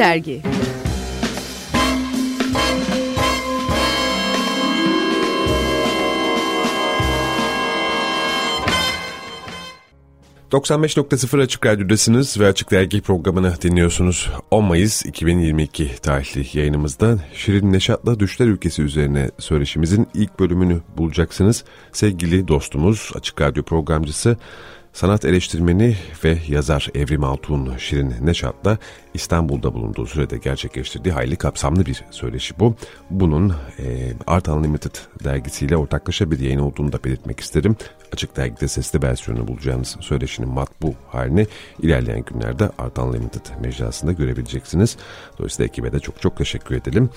Dergi ...95.0 Açık Radyo'dasınız ve Açık Dergi programını dinliyorsunuz. 10 Mayıs 2022 tarihli yayınımızda Şirin Neşat'la Düşler Ülkesi üzerine söyleşimizin ilk bölümünü bulacaksınız. Sevgili dostumuz, Açık Radyo programcısı Sanat eleştirmeni ve yazar Evrim Altun Şirin Neşat'la İstanbul'da bulunduğu sürede gerçekleştirdiği hayli kapsamlı bir söyleşi bu. Bunun e, Art Unlimited dergisiyle ortaklaşa bir yayın olduğunu da belirtmek isterim. Açık Dergi'de sesli versiyonu bulacağınız söyleşinin matbu halini ilerleyen günlerde Art Unlimited mecrasında görebileceksiniz. Dolayısıyla ekibe de çok çok teşekkür edelim.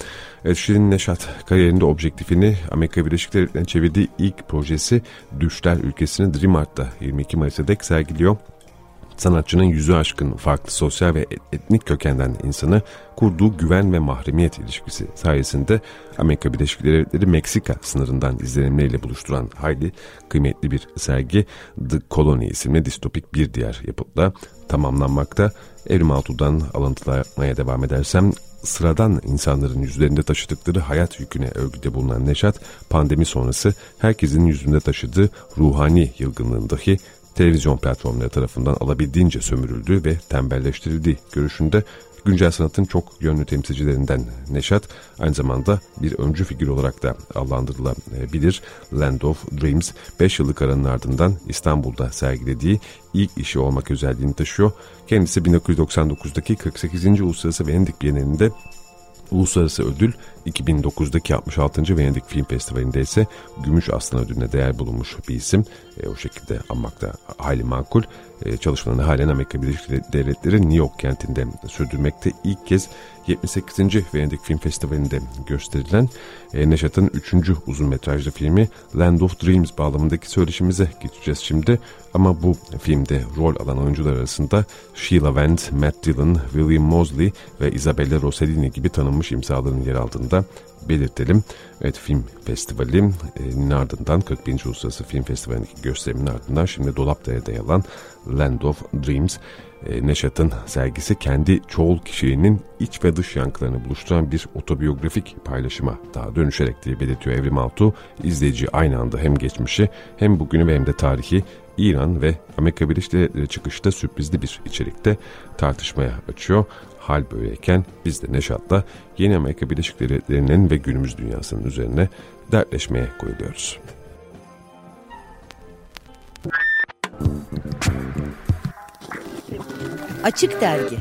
Evet, Şirin Neşat kariyerinde objektifini Amerika Birleşik Devletleri'ne çevirdiği ilk projesi Düşler ülkesini Dream Art'ta 22 Mayıs'a dek sergiliyor sanatçının yüzü aşkın farklı sosyal ve etnik kökenden insanı kurduğu güven ve mahremiyet ilişkisi sayesinde Amerika Birleşik Devletleri Meksika sınırından izlenimleriyle buluşturan hayli kıymetli bir sergi The Colony isimli distopik bir diğer yapıtla tamamlanmakta. Evrim Altu'dan alıntılamaya devam edersem sıradan insanların yüzlerinde taşıdıkları hayat yüküne övgüde bulunan Neşat, pandemi sonrası herkesin yüzünde taşıdığı ruhani yılgınlığın dahi televizyon platformları tarafından alabildiğince sömürüldüğü ve tembelleştirildiği görüşünde güncel sanatın çok yönlü temsilcilerinden Neşat aynı zamanda bir öncü figür olarak da adlandırılabilir. Land of Dreams 5 yıllık aranın ardından İstanbul'da sergilediği ilk işi olmak özelliğini taşıyor. Kendisi 1999'daki 48. Uluslararası Venedik Bienalinde Uluslararası ödül 2009'daki 66. Venedik Film Festivali'nde ise Gümüş Aslan Ödülü'ne değer bulunmuş bir isim. E, o şekilde anmak da hayli makul. E, çalışmalarını halen Amerika Birleşik Devletleri New York kentinde sürdürmekte. ilk kez 78. Venedik Film Festivali'nde gösterilen e, Neşat'ın 3. uzun metrajlı filmi Land of Dreams bağlamındaki söyleşimize geçeceğiz şimdi. Ama bu filmde rol alan oyuncular arasında Sheila Vent, Matt Dillon, William Mosley ve Isabella Rossellini gibi tanınmış imzaların yer aldığında belirtelim. Evet film festivalinin ardından 41. Uluslararası Film Festivali'ndeki gösteriminin ardından şimdi Dolapdere'de yalan Land of Dreams e, Neşat'ın sergisi kendi çoğul kişiliğinin iç ve dış yankılarını buluşturan bir otobiyografik paylaşıma daha dönüşerek diye belirtiyor Evrim Altuğ. İzleyici aynı anda hem geçmişi hem bugünü hem de tarihi İran ve Amerika Birleşik Devletleri çıkışta sürprizli bir içerikte tartışmaya açıyor. Hal böyleyken biz de Neşat'la yeni Amerika Birleşik Devletleri'nin ve günümüz dünyasının üzerine dertleşmeye koyuluyoruz. Açık Dergi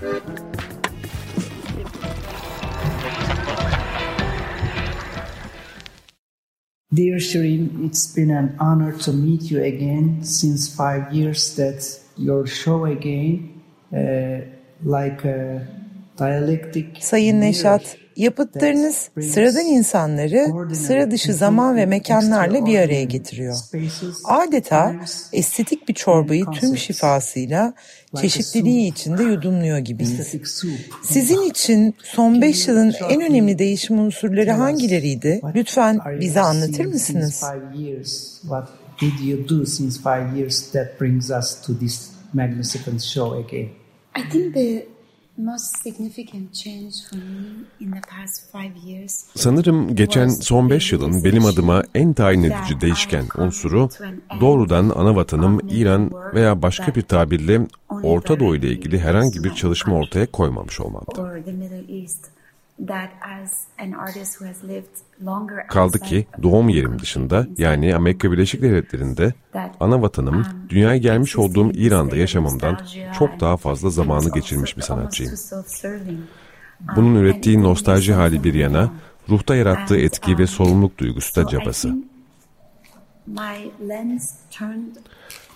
Dear Shirin, it's been an honor to meet you again since five years that your show again, uh, like a dialectic Sayın Neşat, Yapıtlarınız sıradan insanları sıra dışı zaman ve mekanlarla bir araya getiriyor. Adeta estetik bir çorbayı tüm şifasıyla çeşitliliği içinde yudumluyor gibiyiz. Sizin için son beş yılın en önemli değişim unsurları hangileriydi? Lütfen bize anlatır mısınız? I think the Sanırım geçen son beş yılın benim adıma en tayin edici değişken unsuru doğrudan ana vatanım İran veya başka bir tabirle Orta Doğu ile ilgili herhangi bir çalışma ortaya koymamış olmamdı. Kaldı ki doğum yerim dışında yani Amerika Birleşik Devletleri'nde ana vatanım um, dünyaya gelmiş olduğum İran'da yaşamamdan çok daha fazla zamanı geçirmiş bir sanatçıyım. Bunun um, ürettiği nostalji hali bir yana ruhta yarattığı etki ve um, sorumluluk duygusu da cabası.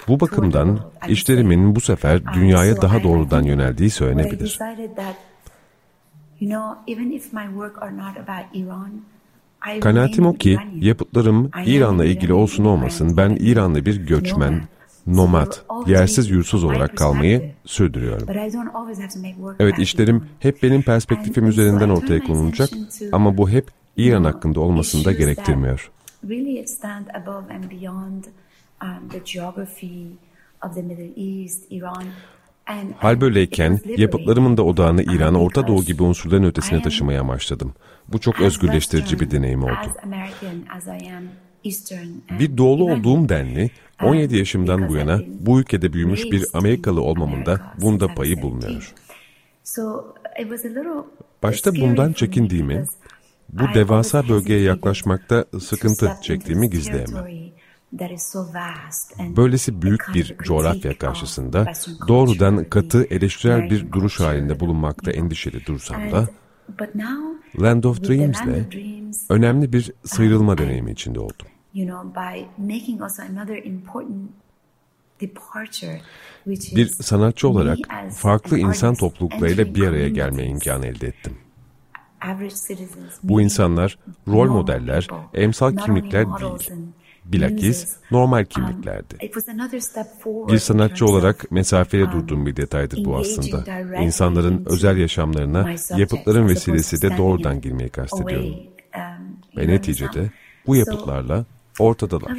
Bu bakımdan işlerimin bu sefer dünyaya daha doğrudan yöneldiği söylenebilir. Kanaatim o ki yapıtlarım İran'la ilgili olsun olmasın ben İranlı bir göçmen, nomad, yersiz yursuz olarak kalmayı sürdürüyorum. Evet işlerim hep benim perspektifim üzerinden ortaya konulacak ama bu hep İran hakkında olmasını da gerektirmiyor. Hal böyleyken yapıtlarımın da odağını İran'a Orta Doğu gibi unsurların ötesine taşımaya başladım. Bu çok özgürleştirici bir deneyim oldu. Bir doğulu olduğum denli 17 yaşımdan bu yana bu ülkede büyümüş bir Amerikalı olmamın da bunda payı bulunuyor. Başta bundan çekindiğimi, bu devasa bölgeye yaklaşmakta sıkıntı çektiğimi gizleyemem. Böylesi büyük bir coğrafya karşısında doğrudan katı eleştirel bir duruş halinde bulunmakta endişeli dursam da, Land of Dreams'le önemli bir sıyrılma deneyimi içinde oldum. Bir sanatçı olarak farklı insan topluluklarıyla bir araya gelme imkanı elde ettim. Bu insanlar rol modeller, emsal kimlikler değil. Bilakis normal kimliklerdi. Bir sanatçı olarak mesafeye durduğum bir detaydır bu aslında. İnsanların özel yaşamlarına yapıtların vesilesi de doğrudan girmeyi kastediyorum. Ve neticede bu yapıtlarla ortadalar.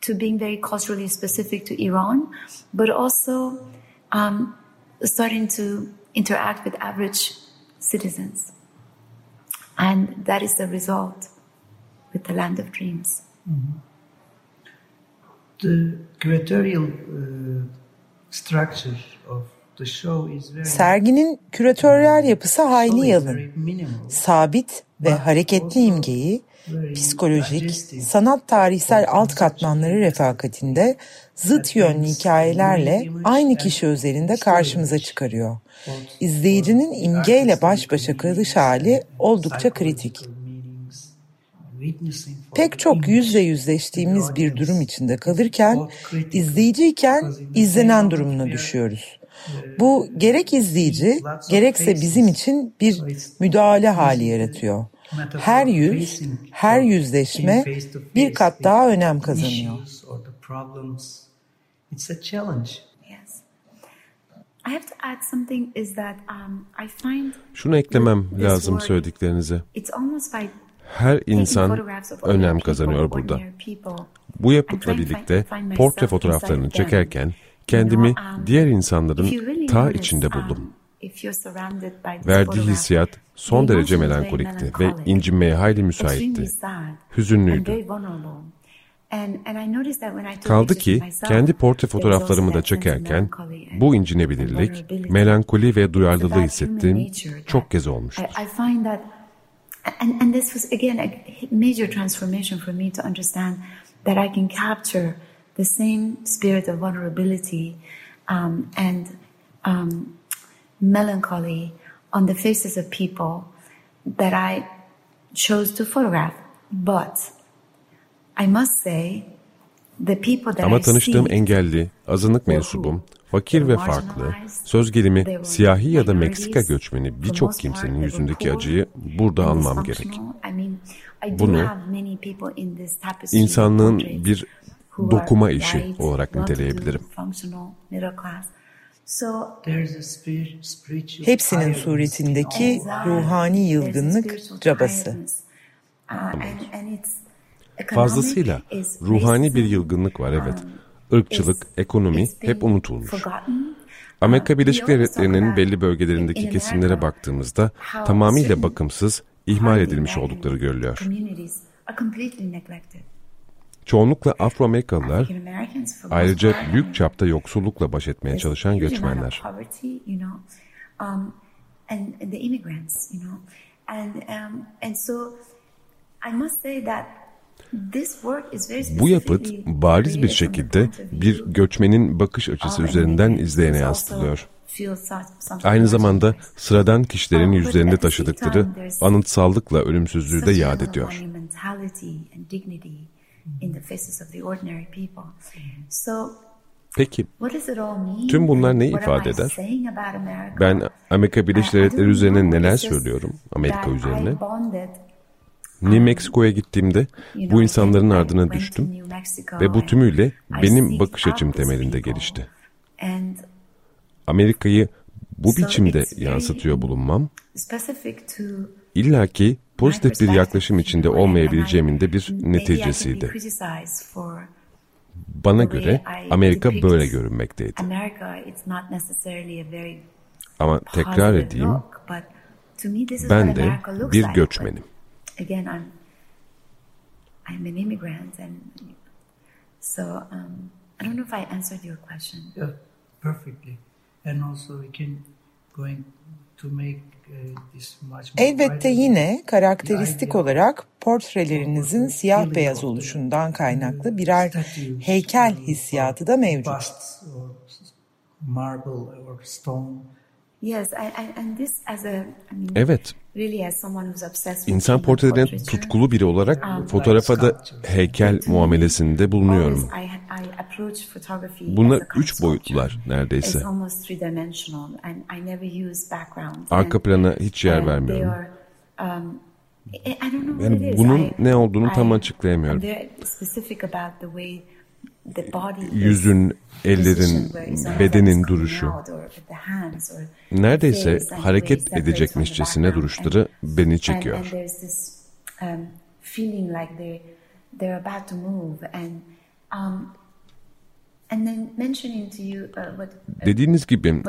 to being very culturally specific to Iran, but also um, starting to interact with average citizens. And that is the result with the Land of Dreams. Mm-hmm. The curatorial uh, structure of Serginin küratöryel yapısı hayli yalın. Sabit ve hareketli imgeyi psikolojik, sanat tarihsel alt katmanları refakatinde zıt yönlü hikayelerle aynı kişi özelinde karşımıza çıkarıyor. İzleyicinin imgeyle baş başa kalış hali oldukça kritik. Pek çok yüzle yüzleştiğimiz bir durum içinde kalırken izleyiciyken izlenen durumuna düşüyoruz. Bu gerek izleyici gerekse bizim için bir müdahale hali yaratıyor. Her yüz, her yüzleşme bir kat daha önem kazanıyor. Şunu eklemem lazım söylediklerinize. Her insan önem kazanıyor burada. Bu yapıtla birlikte portre fotoğraflarını çekerken kendimi um, diğer insanların ta içinde um, buldum. Verdiği hissiyat son derece melankolikti ve incinmeye hayli müsaitti. Hüzünlüydü. Kaldı ki kendi portre fotoğraflarımı da çekerken bu incinebilirlik, melankoli ve duyarlılığı hissettiğim çok kez olmuştur. And, and this was again a major transformation for me to understand that I can capture the same spirit of vulnerability um, and um, melancholy on the faces of people that I chose to photograph. But I must say, the people that Ama tanıştığım engelli, azınlık mensubum, fakir ve farklı, söz gelimi siyahi ya da Meksika göçmeni birçok kimsenin yüzündeki acıyı burada almam gerek. Bunu insanlığın bir dokuma işi olarak niteleyebilirim. Hepsinin suretindeki ruhani yılgınlık cabası. Fazlasıyla ruhani bir yılgınlık var evet. Irkçılık, ekonomi hep unutulmuş. Amerika Birleşik Devletleri'nin belli bölgelerindeki kesimlere baktığımızda tamamıyla bakımsız, ihmal edilmiş oldukları görülüyor. Çoğunlukla Afro-Amerikalılar, ayrıca büyük çapta yoksullukla baş etmeye çalışan göçmenler. Bu yapıt bariz bir şekilde bir göçmenin bakış açısı üzerinden izleyene yansıtılıyor. Aynı zamanda sıradan kişilerin yüzlerinde taşıdıkları anıtsallıkla ölümsüzlüğü de yad ediyor Peki, tüm bunlar ne ifade eder? Ben Amerika Birleşik Devletleri üzerine neler söylüyorum, Amerika üzerine? New Mexico'ya gittiğimde bu insanların ardına düştüm ve bu tümüyle benim bakış açım temelinde gelişti. Amerika'yı bu biçimde yansıtıyor bulunmam, illaki pozitif bir yaklaşım içinde olmayabileceğimin de bir neticesiydi. Bana göre Amerika böyle görünmekteydi. Ama tekrar edeyim, ben de bir göçmenim. I'm an immigrant and so um, I don't know if I answered your question. Yeah, perfectly. And also we can going to make Elbette yine karakteristik olarak portrelerinizin siyah beyaz oluşundan kaynaklı birer heykel hissiyatı da mevcut. Evet. İnsan portrelerine tutkulu biri olarak um, fotoğrafa da heykel muamelesinde bulunuyorum. Bunlar üç boyutlular neredeyse. Arka plana hiç yer vermiyorum. Um, yani bunun ne olduğunu tam açıklayamıyorum yüzün, ellerin, bedenin duruşu. Neredeyse hareket edecekmişçesine duruşları beni çekiyor. Dediğiniz gibi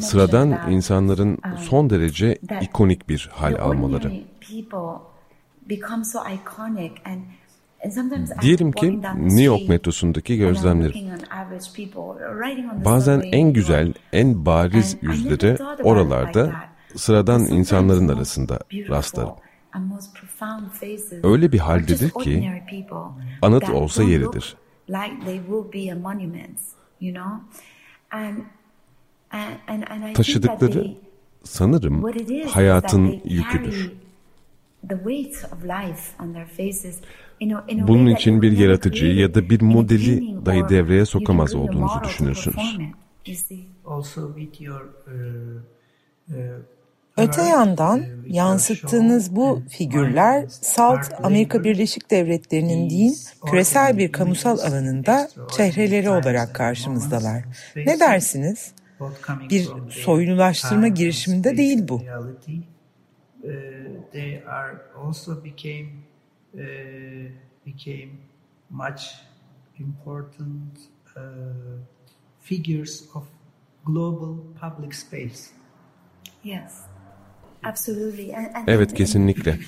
sıradan insanların um, son derece ikonik bir hal almaları. Diyelim ki New York metrosundaki gözlemlerim. Bazen en güzel, en bariz yüzleri oralarda sıradan insanların arasında rastlarım. Öyle bir haldedir ki anıt olsa yeridir. Taşıdıkları sanırım hayatın yüküdür. Bunun için bir yaratıcı ya da bir modeli dahi devreye sokamaz olduğunuzu düşünürsünüz. Öte yandan yansıttığınız bu figürler salt Amerika Birleşik Devletleri'nin değil küresel bir kamusal alanında çehreleri olarak karşımızdalar. Ne dersiniz? Bir soylulaştırma girişiminde değil bu. Uh, became much important uh, figures of global public space. Yes. Evet kesinlikle.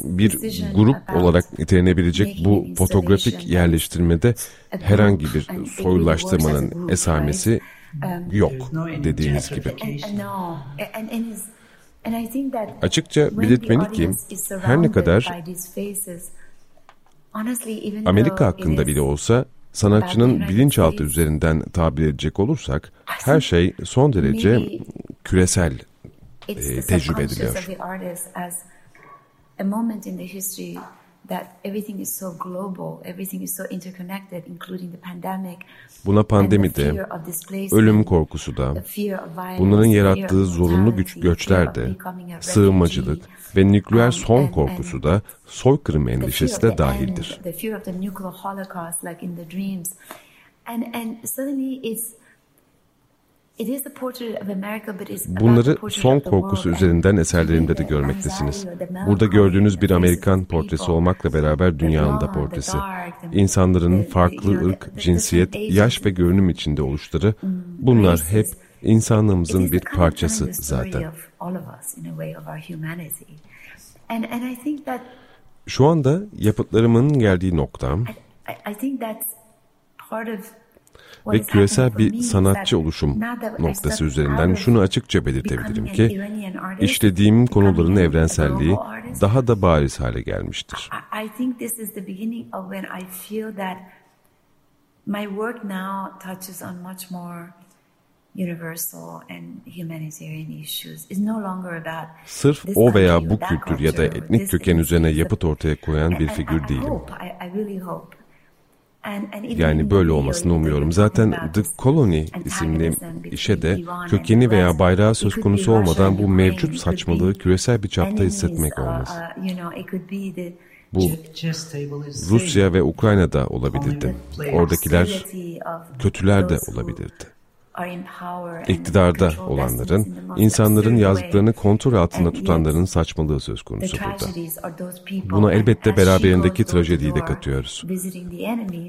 Bir grup olarak nitelenebilecek bu fotoğrafik yerleştirmede herhangi bir soyulaştırmanın esamesi um, yok dediğiniz gibi. Açıkça belirtmeli ki her ne kadar Amerika hakkında bile olsa sanatçının bilinçaltı üzerinden tabir edecek olursak her şey son derece küresel e, tecrübe ediliyor that everything is so global, everything is so interconnected, including the pandemic. Buna pandemi de, ölüm korkusu da, bunların yarattığı zorunlu güç göçler de, sığınmacılık ve nükleer um, son korkusu da, soykırım endişesi de dahildir. And, and suddenly it's Bunları son korkusu üzerinden eserlerimde de görmektesiniz. Burada gördüğünüz bir Amerikan portresi olmakla beraber dünyanın da portresi. İnsanların farklı ırk, cinsiyet, yaş ve görünüm içinde oluşları, mm, bunlar hep insanlığımızın bir parçası zaten. Şu anda yapıtlarımın geldiği nokta, ve küresel bir sanatçı oluşum noktası üzerinden şunu açıkça belirtebilirim ki işlediğim konuların evrenselliği daha da bariz hale gelmiştir. My work now touches on much more universal and humanitarian issues. It's no longer about Sırf o veya bu kültür ya da etnik köken üzerine yapıt ortaya koyan bir figür değilim. I really hope yani böyle olmasını umuyorum. Zaten The Colony isimli işe de kökeni veya bayrağı söz konusu olmadan bu mevcut saçmalığı küresel bir çapta hissetmek uh, olmaz. Uh, bu Rusya ve Ukrayna'da olabilirdi. Oradakiler kötüler de olabilirdi. İktidarda olanların, insanların yazdıklarını kontrol altında tutanların saçmalığı söz konusu burada. Buna elbette beraberindeki trajediyi de katıyoruz.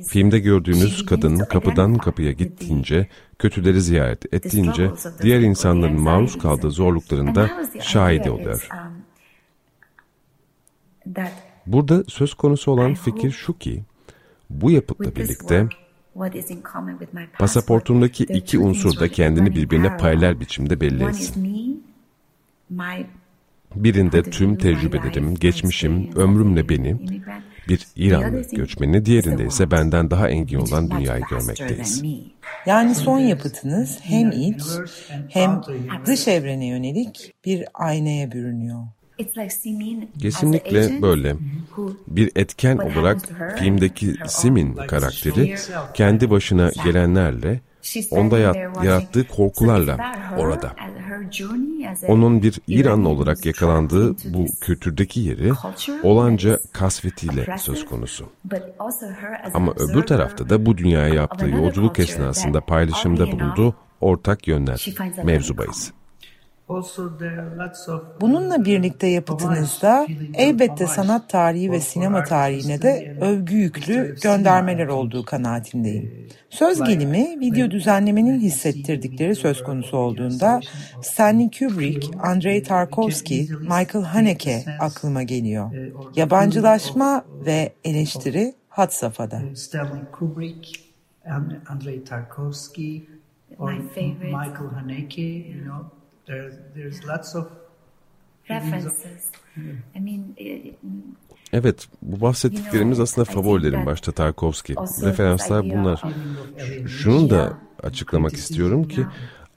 Filmde gördüğünüz kadın kapıdan kapıya gittiğince, kötüleri ziyaret ettiğince, diğer insanların maruz kaldığı zorluklarında şahidi oluyor. Burada söz konusu olan fikir şu ki, bu yapıtla birlikte pasaportumdaki iki unsur da kendini birbirine paralel biçimde belli etsin. Birinde tüm tecrübelerim, geçmişim, ömrümle beni, bir İranlı göçmeni, diğerinde ise benden daha engin olan dünyayı görmekteyiz. Yani son yapıtınız hem iç hem dış evrene yönelik bir aynaya bürünüyor. Kesinlikle böyle. Bir etken olarak filmdeki Simin karakteri kendi başına gelenlerle, onda yarattığı korkularla orada. Onun bir İranlı olarak yakalandığı bu kültürdeki yeri olanca kasvetiyle söz konusu. Ama öbür tarafta da bu dünyaya yaptığı yolculuk esnasında paylaşımda bulunduğu ortak yönler, mevzu bahis. Bununla birlikte yapıtınızda elbette sanat tarihi ve sinema tarihine de övgü yüklü göndermeler olduğu kanaatindeyim. Söz gelimi video düzenlemenin hissettirdikleri söz konusu olduğunda Stanley Kubrick, Andrei Tarkovsky, Michael Haneke aklıma geliyor. Yabancılaşma ve eleştiri had safhada. Stanley Kubrick, Andrei Tarkovsky, Michael Haneke, you know, There, there's lots of references. I mean, Evet, bu bahsettiklerimiz aslında favorilerim başta Tarkovski. Referanslar bunlar. Şunu da açıklamak istiyorum ki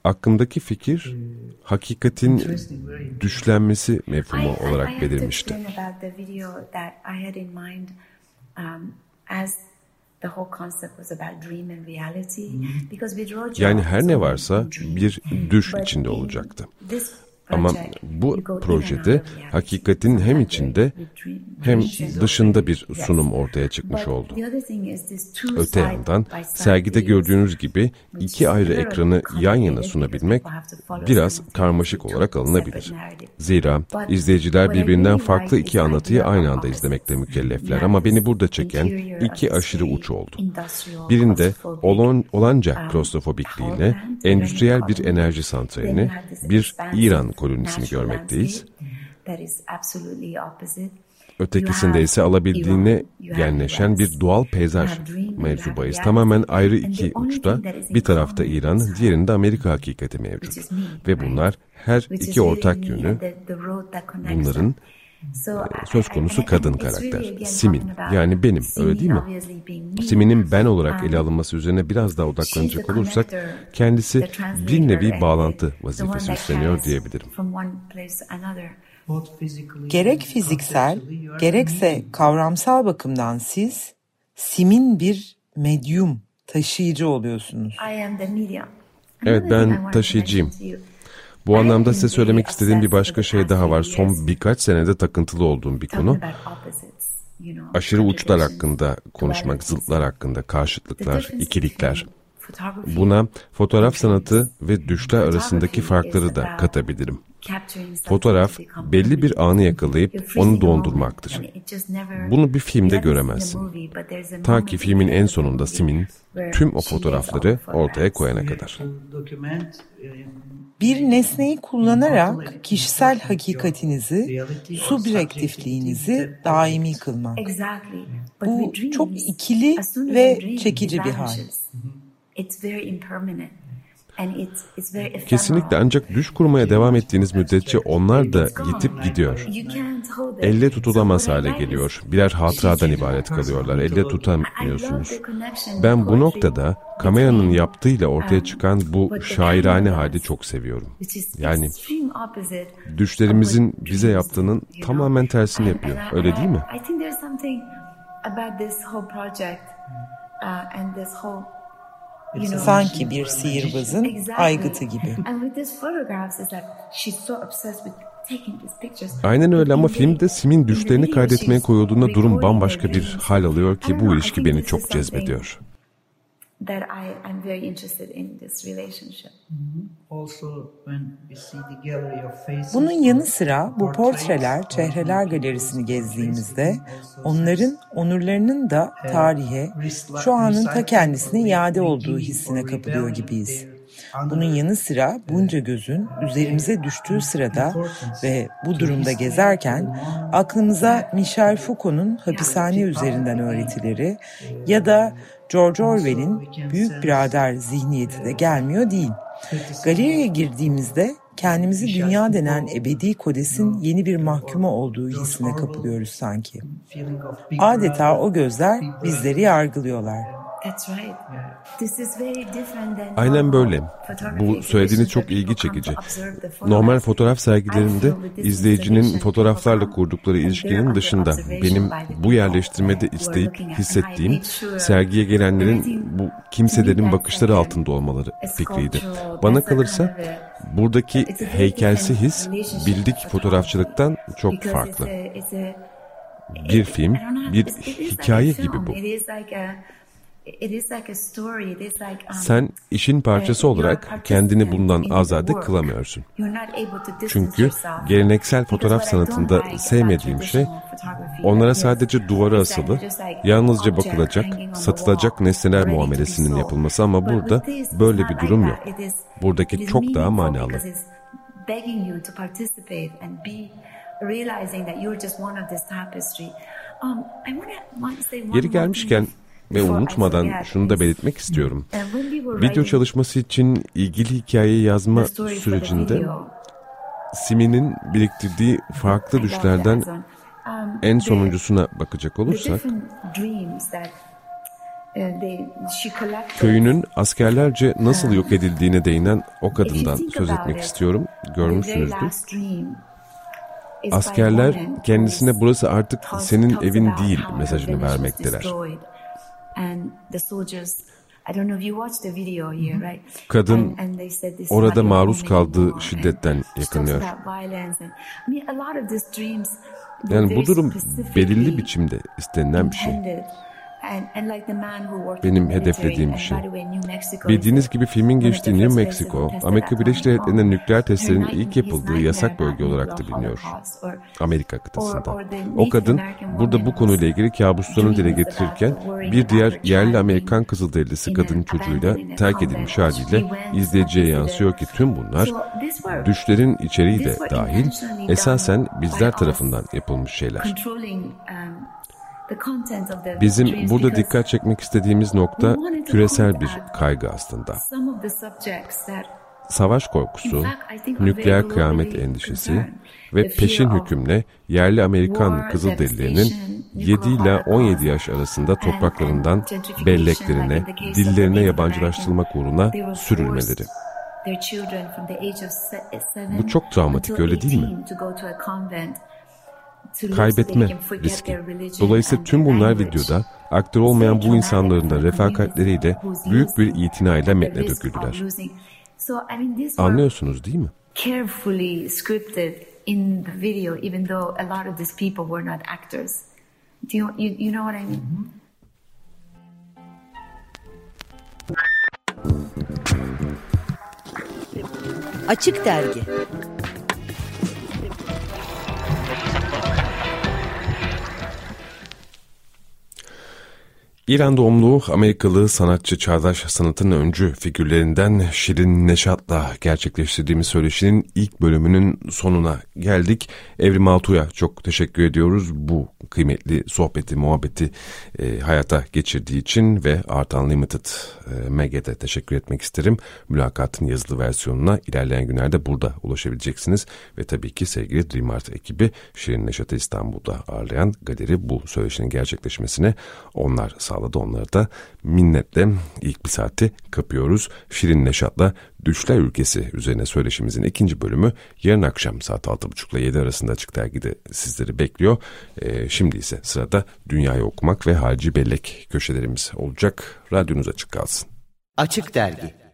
aklımdaki fikir hakikatin düşlenmesi mefhumu olarak belirmişti. Yani her ne varsa bir düş içinde olacaktı. Ama bu projede hakikatin hem içinde hem dışında bir sunum ortaya çıkmış oldu. Öte yandan sergide gördüğünüz gibi iki ayrı ekranı yan yana sunabilmek biraz karmaşık olarak alınabilir. Zira izleyiciler birbirinden farklı iki anlatıyı aynı anda izlemekle mükellefler ama beni burada çeken iki aşırı uç oldu. Birinde olan, olanca klostrofobikliğiyle endüstriyel bir enerji santralini, bir İran kolonisini görmekteyiz. Ötekisinde ise alabildiğine genleşen bir doğal peyzaj mevzu bahis. Tamamen ayrı iki uçta. bir tarafta İran, diğerinde Amerika hakikati mevcut. Ve bunlar her iki ortak yönü. bunların söz konusu kadın karakter. Simin yani benim öyle değil mi? Simin'in ben olarak ele alınması üzerine biraz daha odaklanacak olursak kendisi bir nevi bağlantı vazifesi üstleniyor diyebilirim. Gerek fiziksel gerekse kavramsal bakımdan siz Sim'in bir medyum, taşıyıcı oluyorsunuz. Evet ben taşıyıcıyım. Bu anlamda size söylemek istediğim bir başka şey daha var. Son birkaç senede takıntılı olduğum bir konu. Aşırı uçlar hakkında konuşmak, zıtlar hakkında, karşıtlıklar, ikilikler. Buna fotoğraf sanatı ve düşler arasındaki farkları da katabilirim. Fotoğraf belli bir anı yakalayıp onu dondurmaktır. Bunu bir filmde göremezsin. Ta ki filmin en sonunda Sim'in tüm o fotoğrafları ortaya koyana kadar. Bir nesneyi kullanarak kişisel hakikatinizi, subjektifliğinizi daimi kılmak. Bu çok ikili ve çekici bir hal. Kesinlikle ancak düş kurmaya devam ettiğiniz müddetçe onlar da yitip gidiyor. Elle tutulamaz hale geliyor. Birer hatıradan ibaret kalıyorlar. Elle tutamıyorsunuz. Ben bu noktada kameranın yaptığıyla ortaya çıkan bu şairane hali çok seviyorum. Yani düşlerimizin bize yaptığının tamamen tersini yapıyor. Öyle değil mi? Sanki bir sihirbazın aygıtı gibi. Aynen öyle ama filmde Sim'in düşlerini kaydetmeye koyulduğunda durum bambaşka bir hal alıyor ki bu ilişki beni çok cezbediyor. That I, I'm very interested in this relationship. Bunun yanı sıra bu portreler, çehreler galerisini gezdiğimizde onların onurlarının da tarihe, şu anın ta kendisine iade olduğu hissine kapılıyor gibiyiz. Bunun yanı sıra bunca gözün üzerimize düştüğü sırada ve bu durumda gezerken aklımıza Michel Foucault'un hapishane üzerinden öğretileri ya da George Orwell'in Büyük Birader zihniyeti de gelmiyor değil. Galeriye girdiğimizde kendimizi dünya denen ebedi kodesin yeni bir mahkumu olduğu hissine kapılıyoruz sanki. Adeta o gözler bizleri yargılıyorlar. Aynen böyle. Bu söylediğiniz çok ilgi çekici. Normal fotoğraf sergilerinde izleyicinin fotoğraflarla kurdukları ilişkinin dışında benim bu yerleştirmede isteyip hissettiğim sergiye gelenlerin bu kimselerin bakışları altında olmaları fikriydi. Bana kalırsa buradaki heykelsi his bildik fotoğrafçılıktan çok farklı. Bir film, bir hikaye gibi bu. Sen işin parçası olarak kendini bundan azade kılamıyorsun. Çünkü geleneksel fotoğraf sanatında sevmediğim şey onlara sadece duvara asılı, yalnızca bakılacak, satılacak nesneler muamelesinin yapılması ama burada böyle bir durum yok. Buradaki çok daha manalı. Yeri gelmişken ve unutmadan şunu da belirtmek istiyorum. Video çalışması için ilgili hikayeyi yazma sürecinde Simi'nin biriktirdiği farklı düşlerden um, en sonuncusuna bakacak olursak uh, köyünün askerlerce nasıl yok edildiğine değinen o kadından söz etmek istiyorum. Görmüşsünüzdür. Askerler kendisine burası artık senin evin değil mesajını vermekteler. Kadın orada maruz kaldığı şiddetten yakınıyor. Yani bu durum belirli biçimde istenilen bir şey. Benim hedeflediğim bir şey. Bildiğiniz gibi filmin geçtiği New Mexico, Amerika Birleşik Devletleri'nde nükleer testlerin ilk yapıldığı yasak bölge olarak da biliniyor. Amerika kıtasında. O kadın burada bu konuyla ilgili kabuslarını dile getirirken bir diğer yerli Amerikan Kızılderilisi kadın çocuğuyla terk edilmiş haliyle izleyiciye yansıyor ki tüm bunlar düşlerin içeriği de dahil esasen bizler tarafından yapılmış şeyler. Bizim burada dikkat çekmek istediğimiz nokta küresel bir kaygı aslında. Savaş korkusu, nükleer kıyamet endişesi ve peşin hükümle yerli Amerikan Kızılderililerinin 7 ile 17 yaş arasında topraklarından belleklerine, dillerine yabancılaştırılmak uğruna sürülmeleri. Bu çok travmatik öyle değil mi? Kaybetme riski. Dolayısıyla tüm bunlar videoda aktör olmayan bu insanların da refakatleriyle büyük bir itinayla metne döküldüler. Anlıyorsunuz değil mi? carefully scripted in the video even though a lot of these people were not actors. Do you, you, you know what I mean? Açık Dergi İran doğumlu Amerikalı sanatçı çağdaş sanatın öncü figürlerinden Şirin Neşat'la gerçekleştirdiğimiz söyleşinin ilk bölümünün sonuna geldik. Evrim Altuğ'a çok teşekkür ediyoruz bu kıymetli sohbeti, muhabbeti e, hayata geçirdiği için ve Art Unlimited e, Meg'e teşekkür etmek isterim. Mülakatın yazılı versiyonuna ilerleyen günlerde burada ulaşabileceksiniz. Ve tabii ki sevgili Dream Art ekibi Şirin Neşat'ı İstanbul'da ağırlayan galeri bu söyleşinin gerçekleşmesine onlar sağladı. Onları da minnetle ilk bir saati kapıyoruz. Şirin Neşat'la Düşler Ülkesi üzerine söyleşimizin ikinci bölümü yarın akşam saat 6.30 ile 7 arasında açık dergide sizleri bekliyor. Ee, şimdi ise sırada Dünyayı Okumak ve Hacı Bellek köşelerimiz olacak. Radyonuz açık kalsın. Açık Dergi